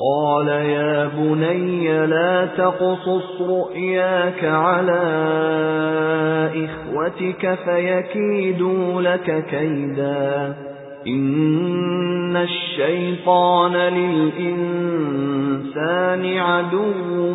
قال يا بني لا تقصص رؤياك على إخوتك فيكيدوا لك كيدا إن الشيطان للإنسان عدو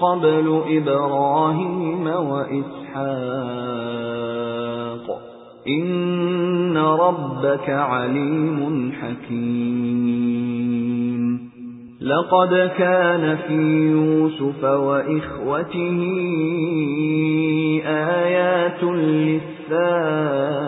قبل إبراهيم وإسحاق. إن ربك عليم حكيم. لقد كان في يوسف وإخوته آيات للسائلين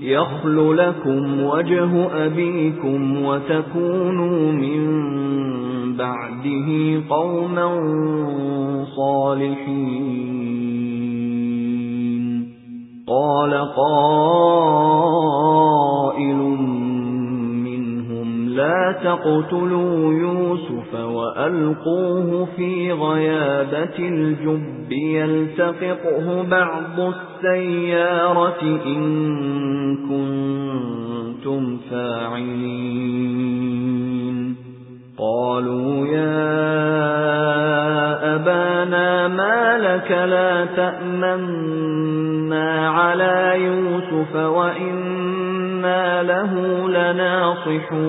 يخل لكم وجه أبيكم وتكونوا من بعده قوما صالحين. قال قائل منهم لا تقتلوا يوسف وألقوه في غيابة الجب يلتقطه بعض السيارة إن كنتم فاعلين. قالوا يا أبانا ما لك لا تأمنا على يوسف وإنا له لناصحون.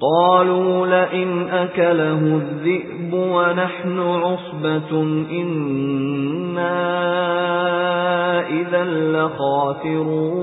قالوا لئن أكله الذئب ونحن عصبة إنا إذا لخاسرون